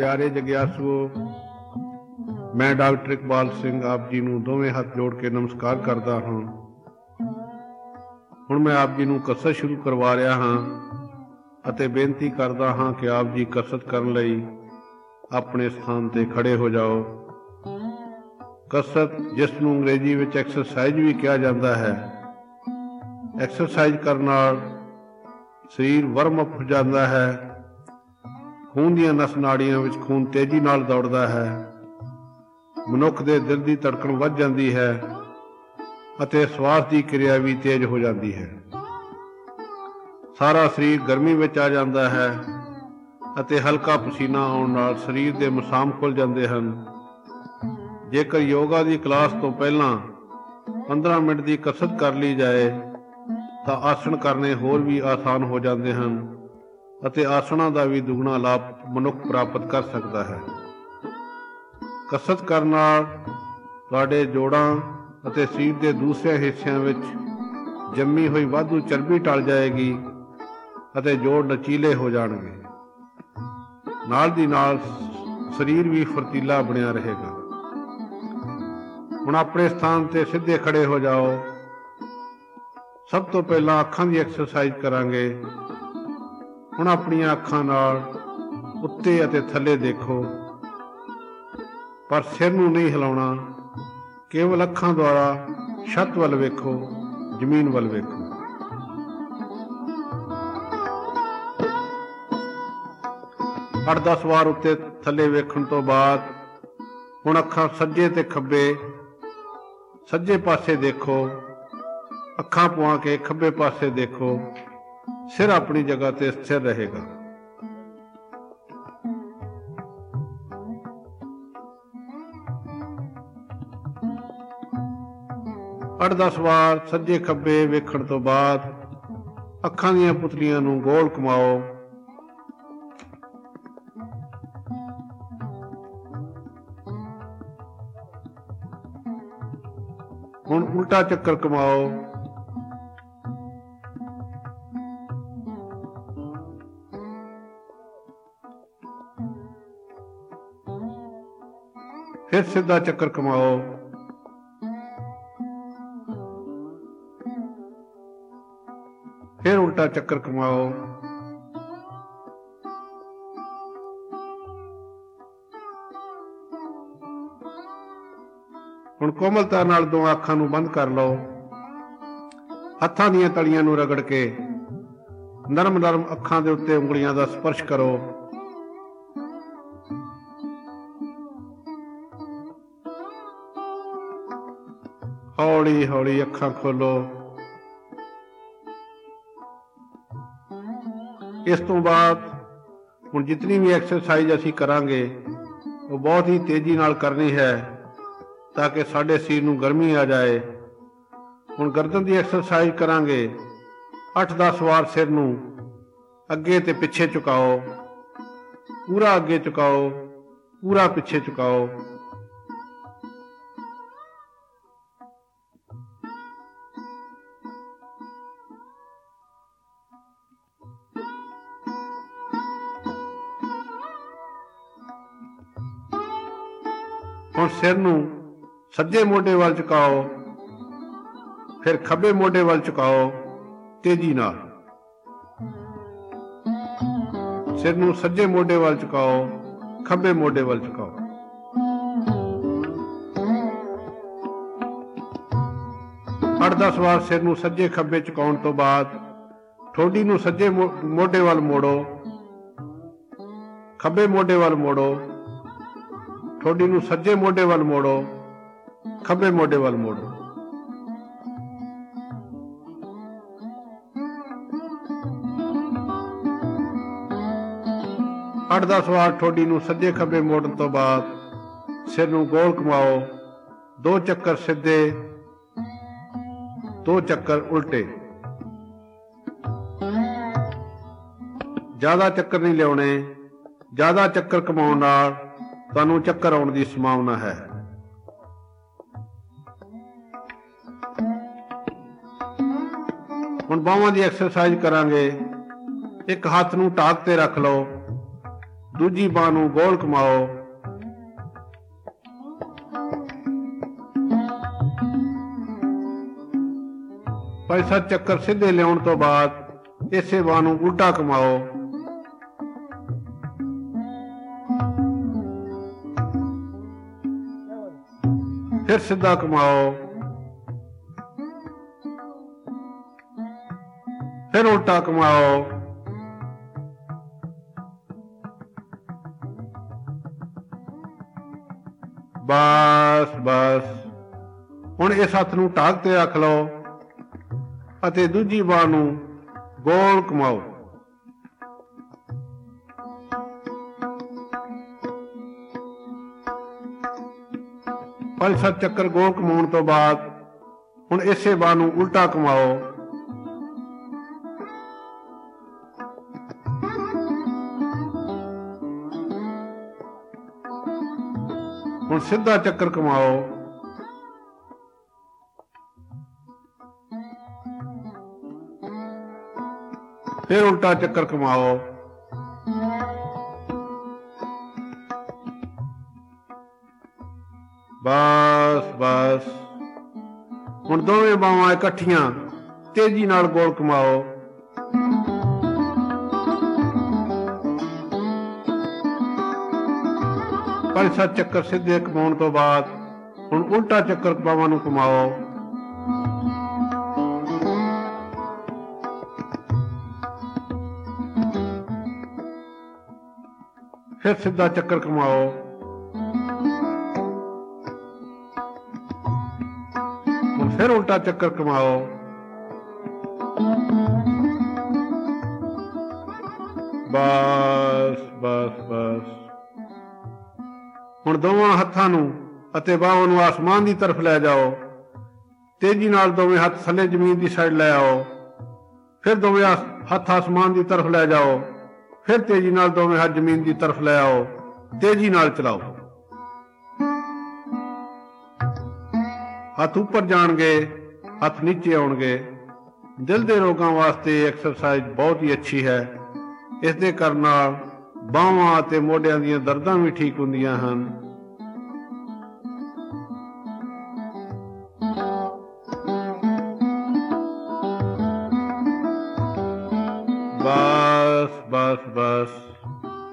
ਪਿਆਰੇ ਜਗਿਆਸੂਓ, ਮੈਂ ਡਾਕਟਰ ਇਕਬਾਲ ਸਿੰਘ ਆਪ ਜੀ ਨੂੰ ਦੋਵੇਂ ਹੱਥ ਜੋੜ ਕੇ ਨਮਸਕਾਰ ਕਰਦਾ ਹਾਂ। ਹੁਣ ਮੈਂ ਆਪ ਜੀ ਨੂੰ ਕਸਰਤ ਸ਼ੁਰੂ ਕਰਵਾ ਰਿਹਾ ਹਾਂ ਅਤੇ ਬੇਨਤੀ ਕਰਦਾ ਹਾਂ ਕਿ ਆਪ ਜੀ ਕਸਰਤ ਕਰਨ ਲਈ ਆਪਣੇ ਸਥਾਨ ਤੇ ਖੜੇ ਹੋ ਜਾਓ। ਕਸਰਤ, ਜਿਸ ਨੂੰ ਅੰਗਰੇਜ਼ੀ ਵਿੱਚ ਐਕਸਰਸਾਈਜ਼ ਵੀ ਕਿਹਾ ਜਾਂਦਾ ਹੈ ਐਕਸਰਸਾਈਜ਼ ਕਰਨ ਨਾਲ ਸਰੀਰ ਵਰਮ ਅਪ ਹੋ ਜਾਂਦਾ ਹੈ ਖੂਨ ਦੀਆਂ ਨਸ ਨਾੜੀਆਂ ਵਿੱਚ ਖੂਨ ਤੇਜ਼ੀ ਨਾਲ ਦੌੜਦਾ ਹੈ। ਮਨੁੱਖ ਦੇ ਦਿਲ ਦੀ ਧੜਕਣ ਵੱਧ ਜਾਂਦੀ ਹੈ ਅਤੇ ਸਵਾਸ ਦੀ ਕਿਰਿਆ ਵੀ ਤੇਜ਼ ਹੋ ਜਾਂਦੀ ਹੈ। ਸਾਰਾ ਸਰੀਰ ਗਰਮੀ ਵਿੱਚ ਆ ਜਾਂਦਾ ਹੈ ਅਤੇ ਹਲਕਾ ਪਸੀਨਾ ਆਉਣ ਨਾਲ ਸਰੀਰ ਦੇ ਮਸਾਮ ਖੁੱਲ ਜਾਂਦੇ ਹਨ। ਜੇਕਰ ਯੋਗਾ ਦੀ ਕਲਾਸ ਤੋਂ ਪਹਿਲਾਂ 15 ਮਿੰਟ ਦੀ ਕਸਰਤ ਕਰ ਲਈ ਜਾਏ, ਤਾਂ ਆਸਣ ਕਰਨੇ ਹੋਰ ਵੀ ਆਸਾਨ ਹੋ ਜਾਂਦੇ ਹਨ। ਅਤੇ ਆਸਣਾਂ ਦਾ ਵੀ ਦੁੱਗਣਾ ਲਾਭ ਮਨੁੱਖ ਪ੍ਰਾਪਤ ਕਰ ਸਕਦਾ ਹੈ। ਕਸਰਤ ਕਰਨ ਨਾਲ ਤੁਹਾਡੇ ਜੋੜਾਂ ਅਤੇ ਸਰੀਰ ਦੇ ਦੂਸਰੇ ਹਿੱਸਿਆਂ ਵਿੱਚ ਜੰਮੀ ਹੋਈ ਵਾਧੂ ਚਰਬੀ ਟਲ ਜਾਏਗੀ ਅਤੇ ਜੋੜ ਲਚੀਲੇ ਹੋ ਜਾਣਗੇ। ਨਾਲ ਦੀ ਨਾਲ ਸਰੀਰ ਵੀ ਫਰਤੀਲਾ ਬਣਿਆ ਰਹੇਗਾ। ਹੁਣ ਆਪਣੇ ਸਥਾਨ ਤੇ ਸਿੱਧੇ ਖੜੇ ਹੋ ਜਾਓ। ਸਭ ਤੋਂ ਪਹਿਲਾਂ ਅੱਖਾਂ ਦੀ ਐਕਸਰਸਾਈਜ਼ ਕਰਾਂਗੇ। ਹੁਣ ਆਪਣੀਆਂ ਅੱਖਾਂ ਨਾਲ ਉੱਤੇ ਅਤੇ ਥੱਲੇ ਦੇਖੋ। ਪਰ ਸਿਰ ਨੂੰ ਨਹੀਂ ਹਿਲਾਉਣਾ, ਕੇਵਲ ਅੱਖਾਂ ਦੁਆਰਾ ਛੱਤ ਵੱਲ ਵੇਖੋ, ਜ਼ਮੀਨ ਵੱਲ ਵੇਖੋ। ਅੱਠ 10 ਵਾਰ ਉੱਤੇ ਥੱਲੇ ਵੇਖਣ ਤੋਂ ਬਾਅਦ ਹੁਣ ਅੱਖਾਂ ਸੱਜੇ ਤੇ ਖੱਬੇ, ਸੱਜੇ ਪਾਸੇ ਦੇਖੋ। ਅੱਖਾਂ ਪੁਆ ਕੇ ਖੱਬੇ ਪਾਸੇ ਦੇਖੋ। ਸਿਰ ਆਪਣੀ ਜਗ੍ਹਾ ਤੇ ਸਥਿਰ ਰਹੇਗਾ। ਅੱਠ 10 ਵਾਰ ਸੱਜੇ ਖੱਬੇ ਵੇਖਣ ਤੋਂ ਬਾਅਦ ਅੱਖਾਂ ਦੀਆਂ ਪੁਤਲੀਆਂ ਨੂੰ ਗੋਲ ਘੁਮਾਓ। ਹੁਣ ਉਲਟਾ ਚੱਕਰ ਕਮਾਓ ਫਿਰ ਸਿੱਧਾ ਚੱਕਰ ਕਮਾਓ। ਫਿਰ ਉਲਟਾ ਚੱਕਰ ਕਮਾਓ। ਹੁਣ ਕੋਮਲਤਾ ਨਾਲ ਦੋ ਅੱਖਾਂ ਨੂੰ ਬੰਦ ਕਰ ਲਓ। ਹੱਥਾਂ ਦੀਆਂ ਤਲੀਆਂ ਨੂੰ ਰਗੜ ਕੇ ਨਰਮ ਨਰਮ ਅੱਖਾਂ ਦੇ ਉੱਤੇ ਉਂਗਲੀਆਂ ਦਾ ਸਪਰਸ਼ ਕਰੋ। ਹੌਲੀ ਹੌਲੀ ਅੱਖਾਂ ਖੋਲੋ। ਇਸ ਤੋਂ ਬਾਅਦ ਹੁਣ ਜਿੰਨੀ ਵੀ ਐਕਸਰਸਾਈਜ਼ ਅਸੀਂ ਕਰਾਂਗੇ, ਉਹ ਬਹੁਤ ਹੀ ਤੇਜ਼ੀ ਨਾਲ ਕਰਨੀ ਹੈ, ਤਾਂ ਕਿ ਸਾਡੇ ਸਰੀਰ ਨੂੰ ਗਰਮੀ ਆ ਜਾਏ। ਹੁਣ ਗਰਦਨ ਦੀ ਐਕਸਰਸਾਈਜ਼ ਕਰਾਂਗੇ 8-10 ਵਾਰ ਸਿਰ ਨੂੰ ਅੱਗੇ ਤੇ ਪਿੱਛੇ ਝੁਕਾਓ, ਪੂਰਾ ਅੱਗੇ ਝੁਕਾਓ, ਪੂਰਾ ਪਿੱਛੇ ਝੁਕਾਓ। ਹੁਣ ਸਿਰ ਨੂੰ ਸੱਜੇ ਮੋਢੇ ਵੱਲ ਝੁਕਾਓ, ਫਿਰ ਖੱਬੇ ਮੋਢੇ ਵੱਲ ਝੁਕਾਓ, ਤੇਜ਼ੀ ਨਾਲ। ਸਿਰ ਨੂੰ ਸੱਜੇ ਮੋਢੇ ਵੱਲ ਝੁਕਾਓ, ਖੱਬੇ ਮੋਢੇ ਵੱਲ ਝੁਕਾਓ। ਅੱਠ 10 ਵਾਰ ਸਿਰ ਨੂੰ ਸੱਜੇ ਖੱਬੇ ਝੁਕਾਉਣ ਤੋਂ ਬਾਅਦ ਠੋਡੀ ਨੂੰ ਸੱਜੇ ਮੋਢੇ ਵੱਲ ਮੋੜੋ, ਖੱਬੇ ਮੋਢੇ ਵੱਲ ਮੋੜੋ ਠੋਡੀ ਨੂੰ ਸੱਜੇ ਮੋਢੇ ਵੱਲ ਮੋੜੋ, ਖੱਬੇ ਮੋਢੇ ਵੱਲ ਮੋੜੋ। ਅੱਠ 10 ਵਾਰ ਠੋਡੀ ਨੂੰ ਸੱਜੇ ਖੱਬੇ ਮੋੜਨ ਤੋਂ ਬਾਅਦ ਸਿਰ ਨੂੰ ਗੋਲ ਘੁਮਾਓ। ਦੋ ਚੱਕਰ ਸਿੱਧੇ, ਦੋ ਚੱਕਰ ਉਲਟੇ। ਜ਼ਿਆਦਾ ਚੱਕਰ ਨਹੀਂ ਲਿਆਉਣੇ, ਜ਼ਿਆਦਾ ਚੱਕਰ ਕਮਾਉਣ ਨਾਲ ਤੁਹਾਨੂੰ ਚੱਕਰ ਆਉਣ ਦੀ ਸੰਭਾਵਨਾ ਹੈ। ਹੁਣ ਬਾਹਾਂ ਦੀ ਐਕਸਰਸਾਈਜ਼ ਕਰਾਂਗੇ। ਇੱਕ ਹੱਥ ਨੂੰ ਟਾਕ ਤੇ ਰੱਖ ਲਓ। ਦੂਜੀ ਬਾਹ ਨੂੰ ਗੋਲ ਘੁਮਾਓ। ਪੰਜ ਚੱਕਰ ਸਿੱਧੇ ਲਿਆਉਣ ਤੋਂ ਬਾਅਦ ਇਸੇ ਬਾਹ ਨੂੰ ਉਲਟਾ ਘੁਮਾਓ। ਫਿਰ ਸਿੱਧਾ ਕਮਾਓ। ਫਿਰ ਉਲਟਾ ਕਮਾਓ। ਬਸ ਬਸ। ਹੁਣ ਇਸ ਹੱਥ ਨੂੰ ਢਾਕ ਤੇ ਰੱਖ ਲਓ ਅਤੇ ਦੂਜੀ ਬਾਹ ਨੂੰ ਗੋਲ ਕਮਾਓ। ਪੰਜ ਸੱਤ ਚੱਕਰ ਗੋਲ ਕਮਾਉਣ ਤੋਂ ਬਾਅਦ ਹੁਣ ਇਸੇ ਬਾਹ ਨੂੰ ਉਲਟਾ ਕਮਾਓ। ਹੁਣ ਸਿੱਧਾ ਚੱਕਰ ਕਮਾਓ। ਫਿਰ ਉਲਟਾ ਚੱਕਰ ਕਮਾਓ। ਬਸ ਬਸ। ਹੁਣ ਦੋਵੇਂ ਬਾਹਾਂ ਇਕੱਠੀਆਂ, ਤੇਜ਼ੀ ਨਾਲ ਗੋਲ ਕਮਾਓ ਪੰਜ ਸੱਤ ਚੱਕਰ ਸਿੱਧੇ ਕਮਾਉਣ ਤੋਂ ਬਾਅਦ, ਹੁਣ ਉਲਟਾ ਚੱਕਰ ਬਾਹਾਂ ਨੂੰ ਕਮਾਓ ਫਿਰ ਸਿੱਧਾ ਚੱਕਰ ਕਮਾਓ ਫਿਰ ਉਲਟਾ ਚੱਕਰ ਕਮਾਓ। ਬਸ ਬਸ ਬਸ। ਹੁਣ ਦੋਵਾਂ ਹੱਥਾਂ ਨੂੰ ਅਤੇ ਬਾਹਾਂ ਨੂੰ ਆਸਮਾਨ ਦੀ ਤਰਫ ਲੈ ਜਾਓ। ਤੇਜ਼ੀ ਨਾਲ ਦੋਵੇਂ ਹੱਥ ਥੱਲੇ ਜ਼ਮੀਨ ਦੀ ਸਾਈਡ ਲੈ ਆਓ। ਫਿਰ ਦੋਵੇਂ ਹੱਥ ਆਸਮਾਨ ਦੀ ਤਰਫ ਲੈ ਜਾਓ। ਫਿਰ ਤੇਜ਼ੀ ਨਾਲ ਦੋਵੇਂ ਹੱਥ ਜ਼ਮੀਨ ਦੀ ਤਰਫ ਲੈ ਆਓ। ਤੇਜ਼ੀ ਨਾਲ ਚਲਾਓ। ਹੱਥ ਉੱਪਰ ਜਾਣਗੇ, ਹੱਥ ਨੀਚੇ ਆਉਣਗੇ। ਦਿਲ ਦੇ ਰੋਗਾਂ ਵਾਸਤੇ ਐਕਸਰਸਾਈਜ਼ ਬਹੁਤ ਹੀ ਅੱਛੀ ਹੈ। ਇਸ ਦੇ ਕਰਨ ਨਾਲ ਬਾਹਾਂ ਅਤੇ ਮੋਢਿਆਂ ਦੀਆਂ ਦਰਦਾਂ ਵੀ ਠੀਕ ਹੁੰਦੀਆਂ ਹਨ।